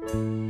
Di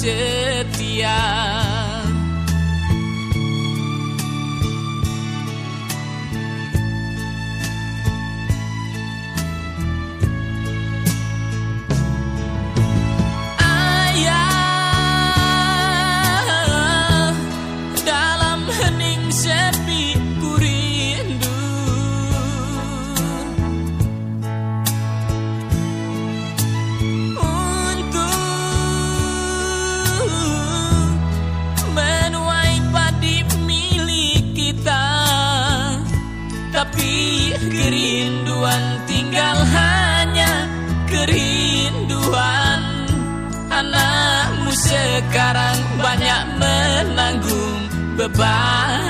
tetap sekarang banyak menanggung beban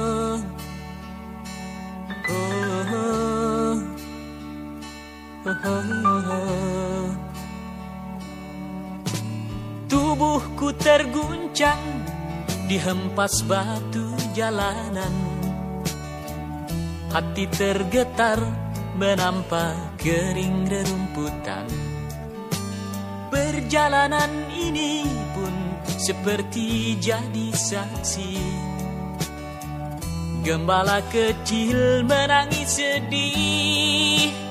Tubuhku terguncang dihempas batu jalanan. Hati tergetar menampak kering rerumputan. Perjalanan ini pun seperti jadi saksi. Gembala kecil menangis sedih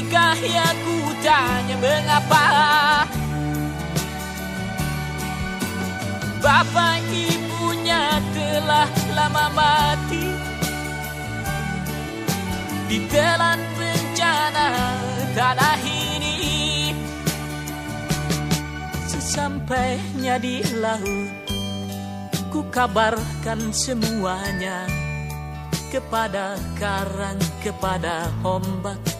Ketika ia ku tanya mengapa. Bapak ibunya telah lama mati. Ditelan bencana tanah ini Sesampainya di laut Ku kabarkan semuanya Kepada karang, kepada ombak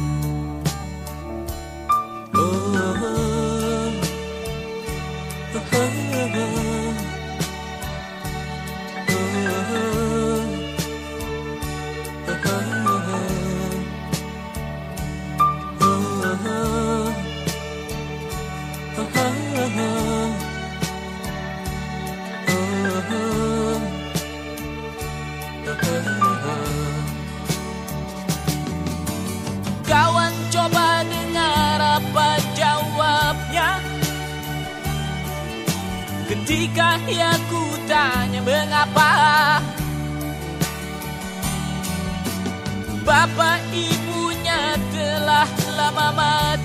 oh, oh, oh, oh,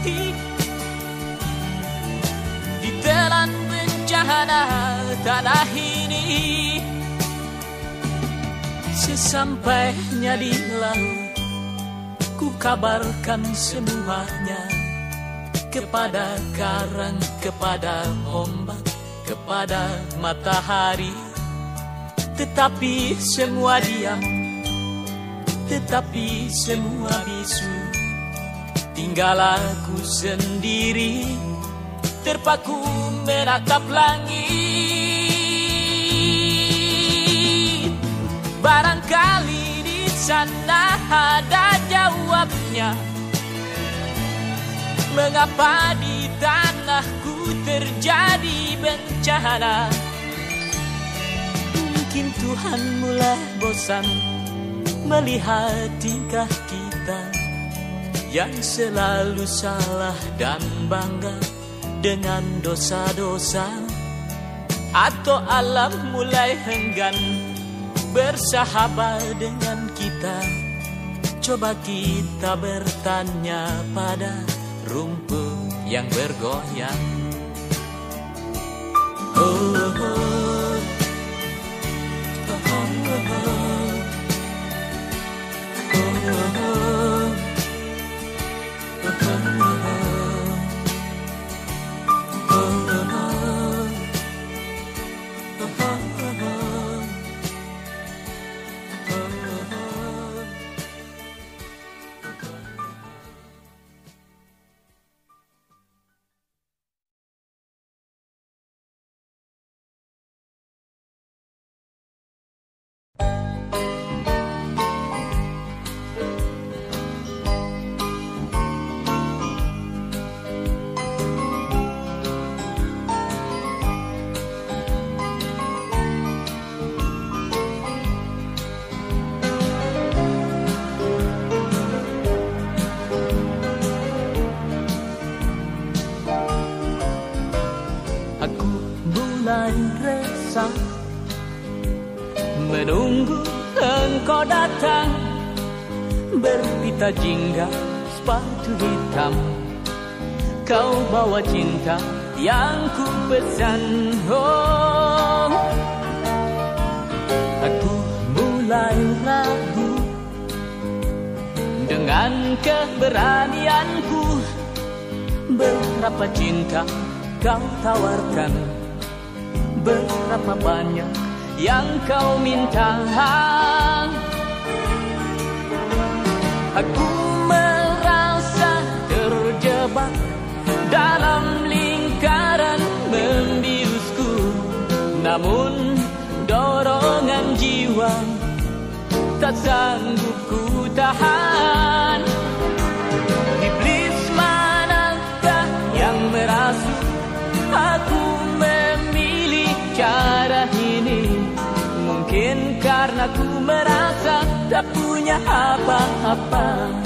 mati Ditelan bencana tanah ini Sesampainya di laut Ku kabarkan semuanya Kepada karang, kepada ombak Kepada matahari. Tetapi semua diam Tetapi semua bisu Tinggal aku sendiri Terpaku menatap langit. Barangkali di sana ada jawabnya. Mengapa di tanahku terjadi bencana? Mungkin Tuhan mulai bosan Melihat tingkah kita Yang selalu salah dan bangga Dengan dosa-dosa Atau alam mulai henggan Bersahabat dengan kita Coba kita bertanya pada rumput yang bergoyang. Oh, oh, oh. Berpita jingga sepatu hitam. Kau bawa cinta yang ku pesan oh. Aku mulai ragu Dengan keberanianku. Berapa cinta kau tawarkan? Berapa banyak yang kau minta Aku merasa terjebak dalam lingkaran membiusku Namun dorongan jiwa tak sanggup ku tahan. Iblis manakah yang merasuk Aku Mungkin karena ku merasa tak punya apa-apa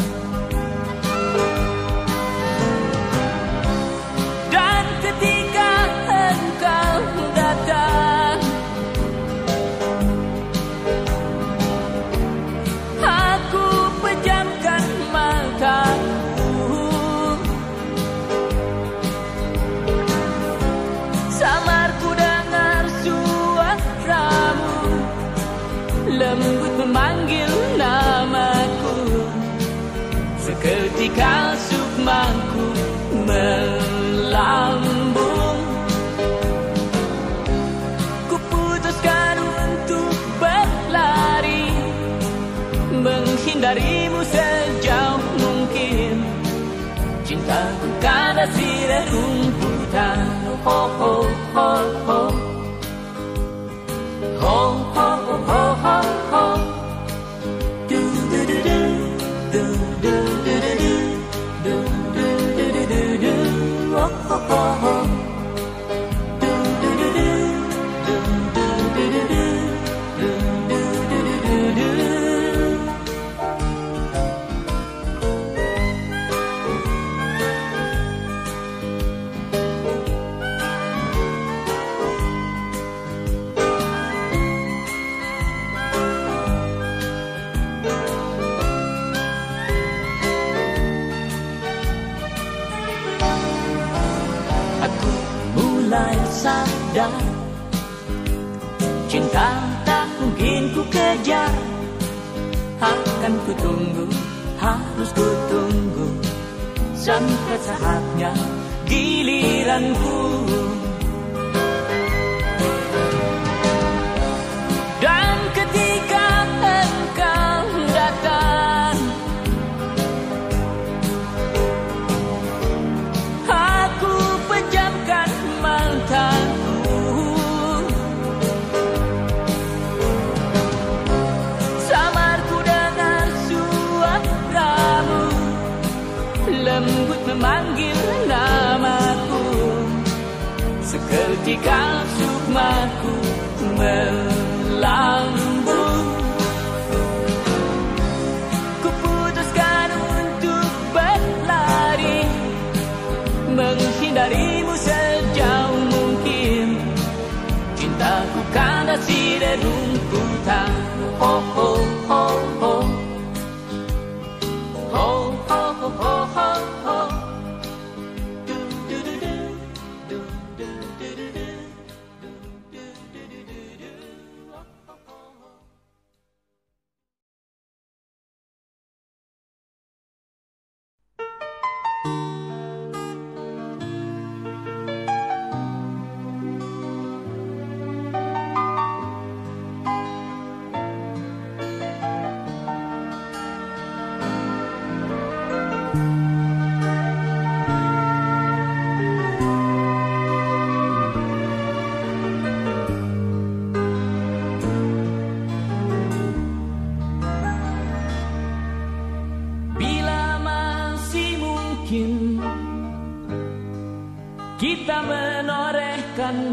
rumputan Ho ho Seketika sukmaku melambung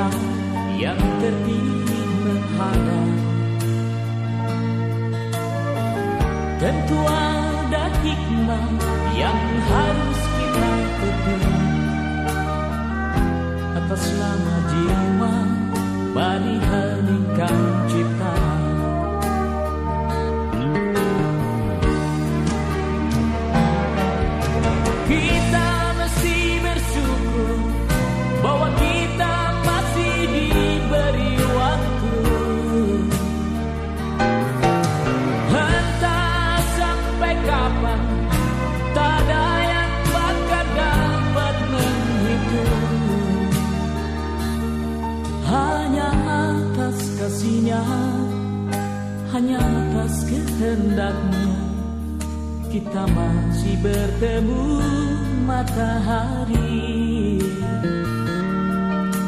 mereka yang terpilih menghadap? Tentu ada hikmah yang harus kita petik atas nama masih bertemu matahari.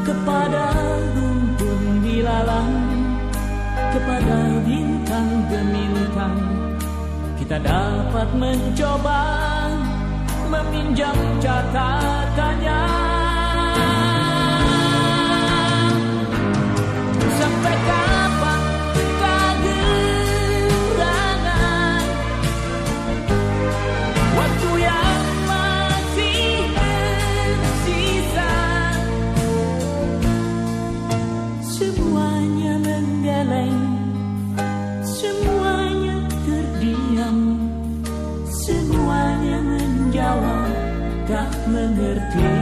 Kepada rumpun dilalang kepada bintang gemintang kita dapat mencoba meminjam catatannya. Sampai mengerti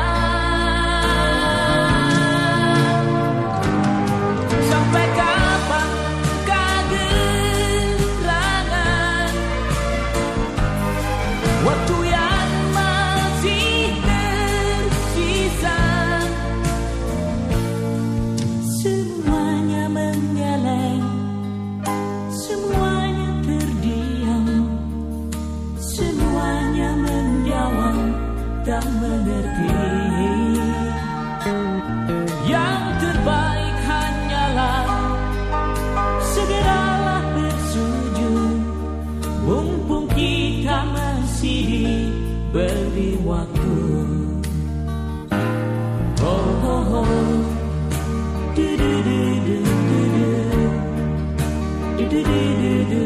do do do do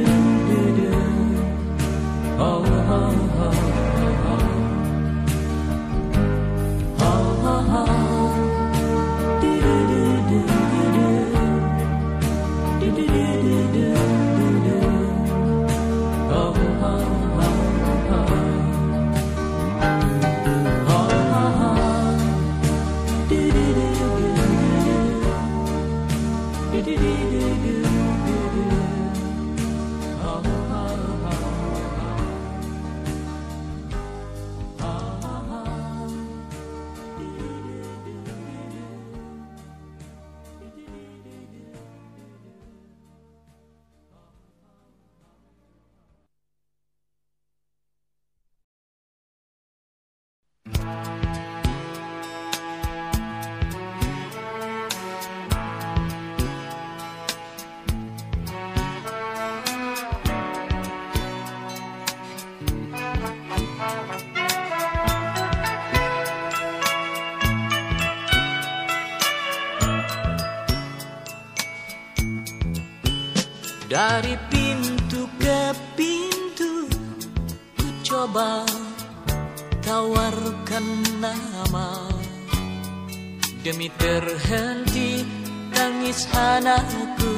do do. Oh. Dari pintu ke pintu Ku coba tawarkan nama. Demi terhenti tangis anakku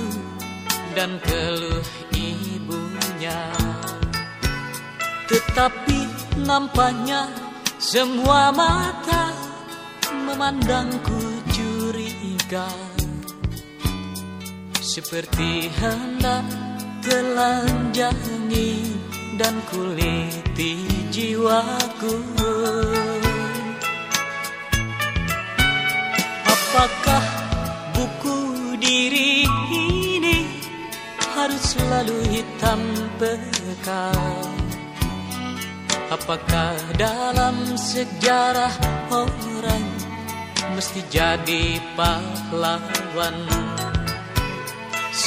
Dan keluh ibunya. Tetapi nampaknya semua mata Memandangku curiga seperti hendak telanjangi dan kuliti jiwaku. Apakah buku diri ini harus selalu hitam pekat Apakah dalam sejarah orang mesti jadi pahlawan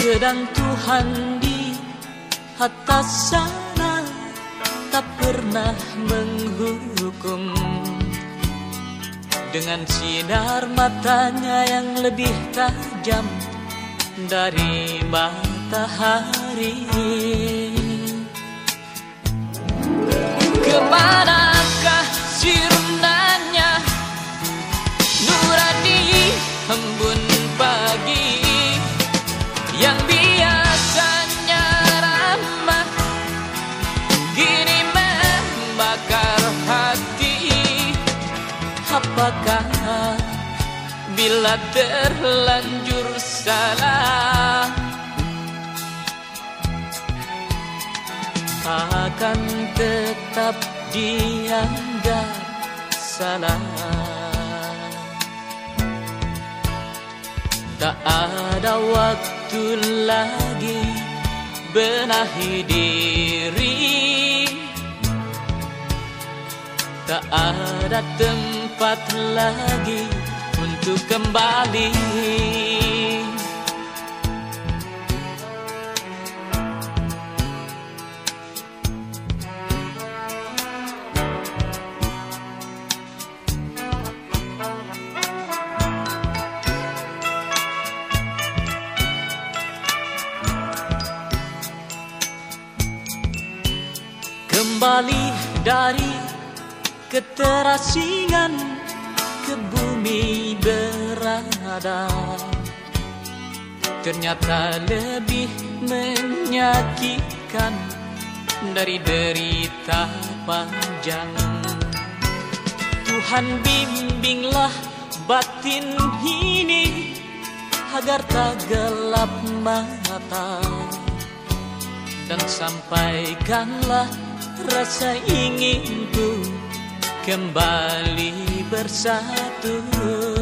sedang Tuhan di atas sana tak pernah menghukum dengan sinar matanya yang lebih tajam dari matahari. Bila terlanjur salah akan tetap dianggap salah. Tak ada waktu lagi benahi diri. Tak ada tempat lagi itu kembali. Kembali dari keterasingan ke bumi berada Ternyata lebih menyakitkan dari derita panjang. Tuhan bimbinglah batin ini agar tak gelap mata. Dan sampaikanlah rasa inginku kembali bersatu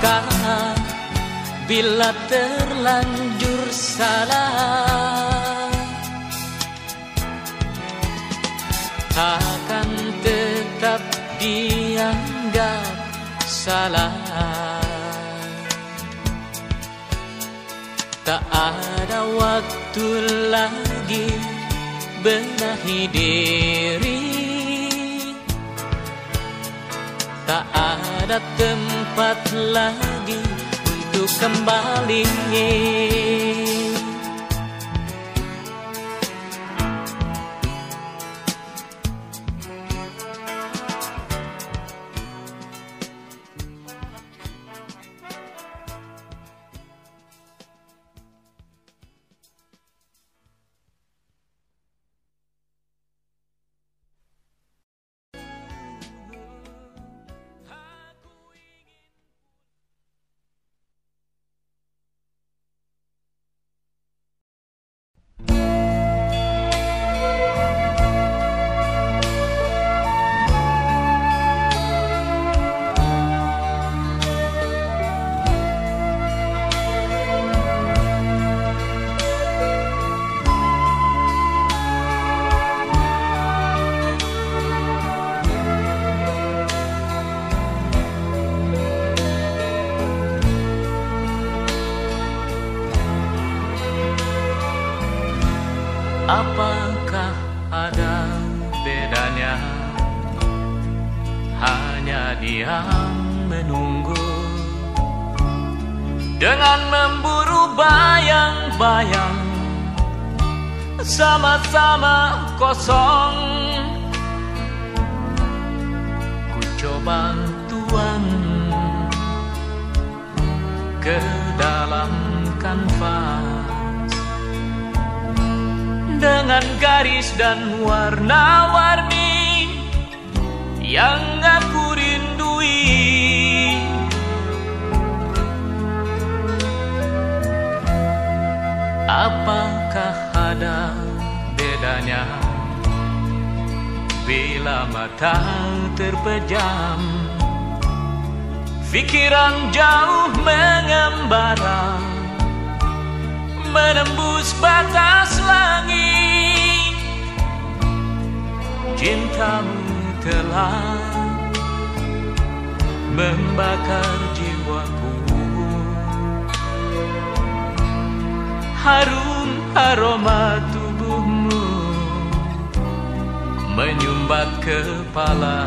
Apakah bila terlanjur salah akan tetap dianggap salah. Tak ada waktu lagi benahi diri. Tak ada tempat lagi untuk kembali Apakah ada bedanya? Hanya diam menunggu. Dengan memburu bayang-bayang Sama-sama kosong. Ku coba tuang Ke dalam kanvas dengan garis dan warna-warni yang aku rindui. Apakah ada bedanya bila mata terpejam, pikiran jauh mengembara? Menembus batas langit. Cintamu telah membakar jiwaku. Harum aroma tubuhmu menyumbat kepala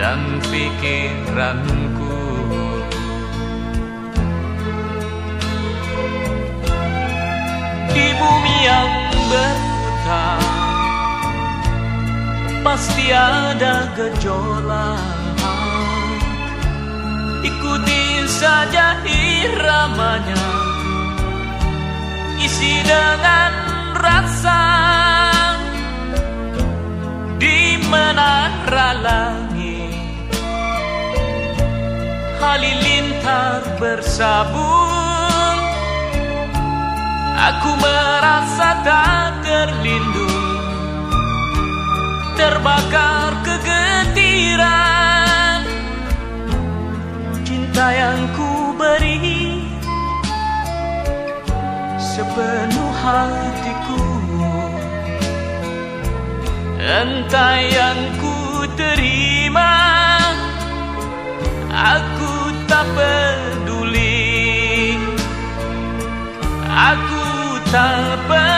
dan pikiranku bumi yang berputar Pasti ada gejolak Ikuti saja iramanya. Isi dengan rasa Di menara langit. Halilintar bersabung Aku merasa tak terlindung. Terbakar kegetiran. Cinta yang ku beri Sepenuh hatiku. Entah yang ku terima Aku tak peduli 笨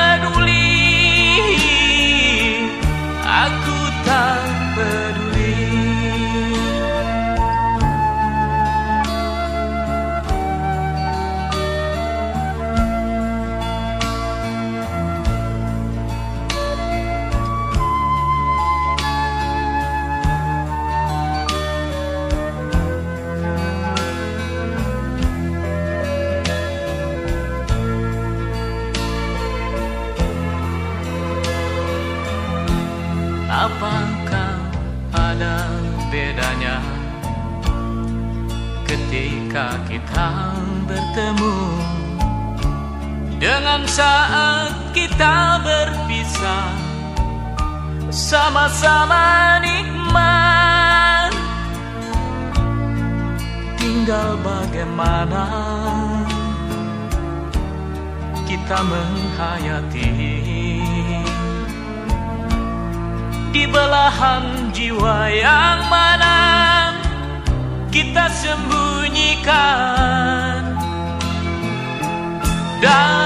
belahan jiwa yang mana kita sembunyikan. Dada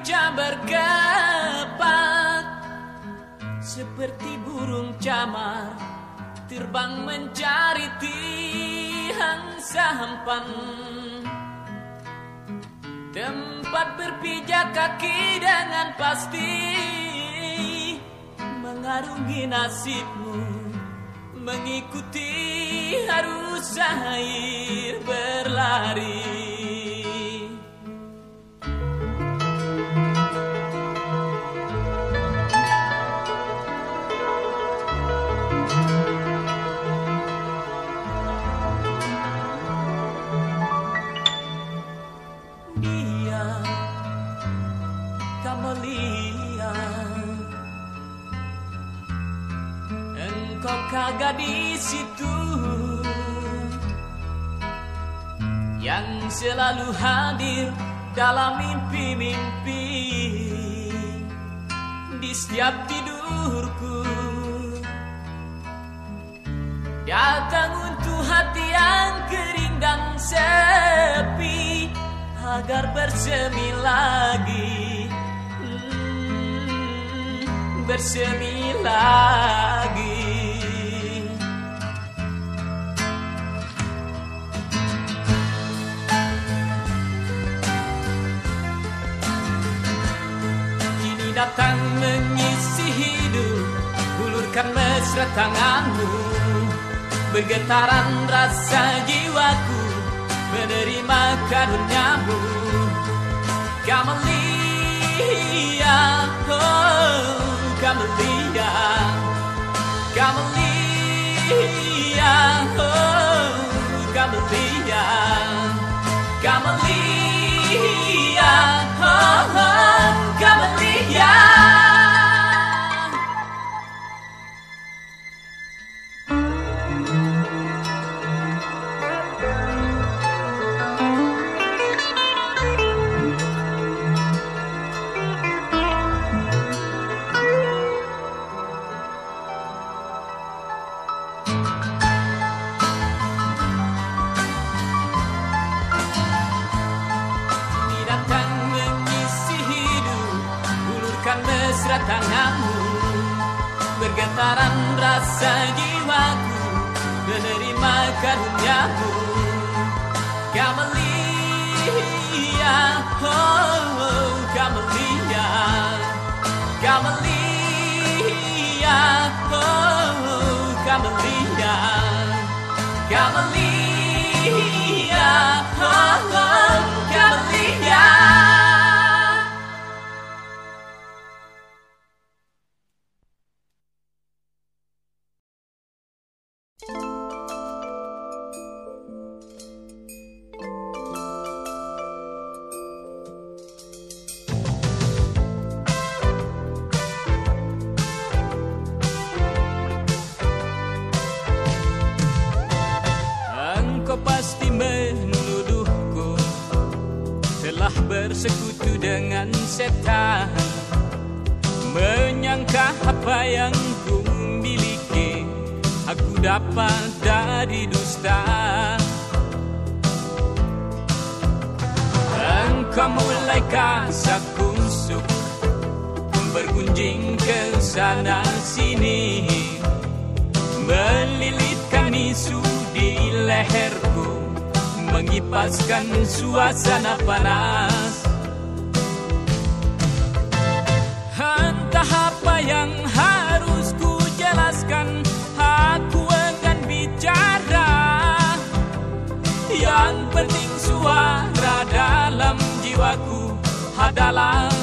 lincah berkepak Seperti burung camar Terbang mencari tiang sampan. Tempat berpijak kaki dengan pasti Mengarungi nasibmu Mengikuti arus air berlari situ yang selalu hadir dalam mimpi-mimpi. Di setiap tidurku datang untuk hati yang kering dan sepi agar bersemi lagi. Hmm, bersemi lagi datang mengisi hidup Hulurkan mesra tanganmu. Bergetaran rasa jiwaku Menerima karuniamu. Kamelia Oh Kamelia Kamelia Oh padamu Gamalia oh, Gamalia Gamalia oh, Gamalia Gamalia oh, Gamalia kipaskan suasana panas. Entah apa yang harus ku jelaskan Aku akan bicara. Yang penting suara dalam jiwaku adalah